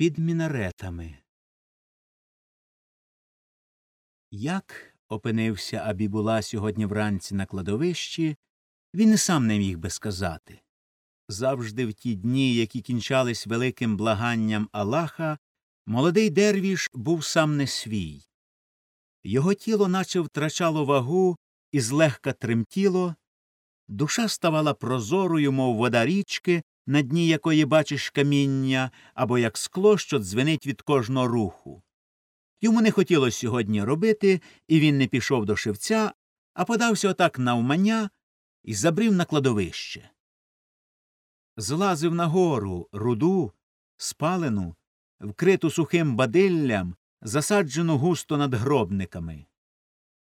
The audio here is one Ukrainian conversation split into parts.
під мінаретами. Як опинився Абібула сьогодні вранці на кладовищі, він і сам не міг би сказати. Завжди в ті дні, які кінчались великим благанням Аллаха, молодий дервіш був сам не свій. Його тіло наче втрачало вагу і злегка тремтіло, душа ставала прозорою, мов вода річки, на дні якої бачиш каміння, або як скло, що дзвенить від кожного руху. Йому не хотілося сьогодні робити, і він не пішов до шевця, а подався отак навмання і забрів на кладовище. Злазив на гору руду, спалену, вкриту сухим бадиллям, засаджену густо над гробниками.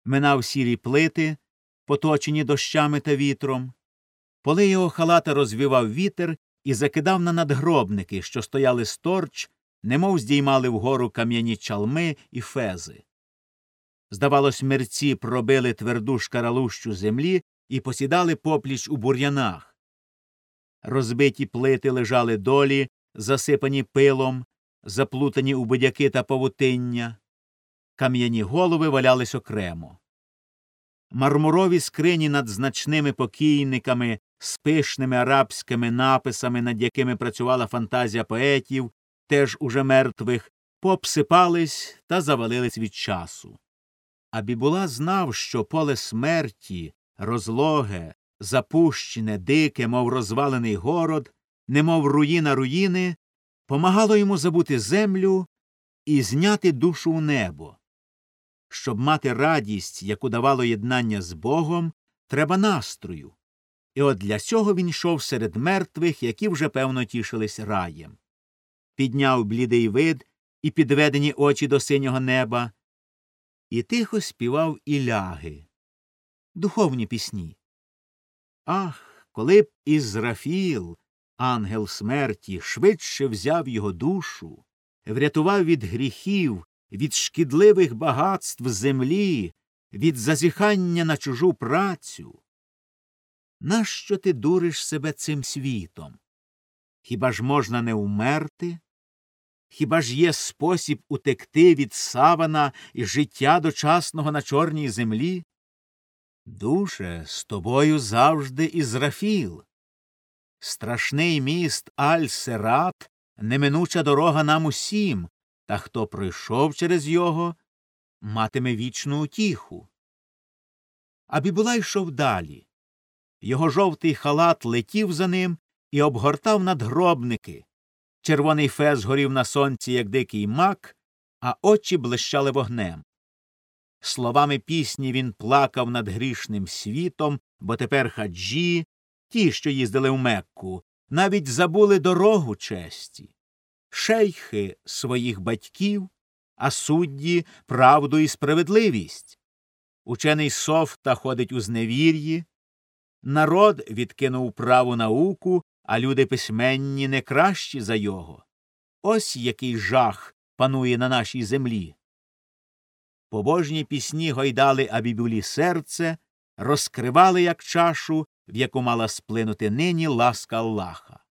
Минав сірі плити, поточені дощами та вітром. Поли його халата розвівав вітер і закидав на надгробники, що стояли сторч, немов здіймали вгору кам'яні чалми і фези. Здавалось, мерці пробили тверду шкаралущу землі і посідали попліч у бур'янах. Розбиті плити лежали долі, засипані пилом, заплутані у будяки та павутиння. Кам'яні голови валялись окремо. Мармурові скрині над значними покійниками з пишними арабськими написами, над якими працювала фантазія поетів, теж уже мертвих, пообсипались та завалились від часу. А Бібула знав, що поле смерті, розлоге, запущене, дике, мов розвалений город, немов руїна руїни, помагало йому забути землю і зняти душу у небо. Щоб мати радість, яку давало єднання з Богом, треба настрою. І от для цього він йшов серед мертвих, які вже певно тішились раєм. Підняв блідий вид і підведені очі до синього неба, і тихо співав іляги, духовні пісні. Ах, коли б Ізрафіл, ангел смерті, швидше взяв його душу, врятував від гріхів, від шкідливих багатств землі, від зазіхання на чужу працю. Нащо ти дуриш себе цим світом? Хіба ж можна не умерти? Хіба ж є спосіб утекти від савана і життя дочасного на чорній землі? Душе, з тобою завжди Ізрафіл. Страшний міст Аль Серат, неминуча дорога нам усім, та хто пройшов через його, матиме вічну утіху. А Бібула йшов далі. Його жовтий халат летів за ним і обгортав надгробники. Червоний фес горів на сонці, як дикий мак, а очі блищали вогнем. Словами пісні він плакав над грішним світом, бо тепер хаджі, ті, що їздили в Мекку, навіть забули дорогу честі, шейхи своїх батьків, а судді правду і справедливість. Учений софта ходить у зневір'ї, народ відкинув праву науку, а люди письменні не кращі за його. Ось який жах панує на нашій землі. Побожні пісні гойдали Абібулі серце, розкривали як чашу, в яку мала сплинути нині ласка Аллаха.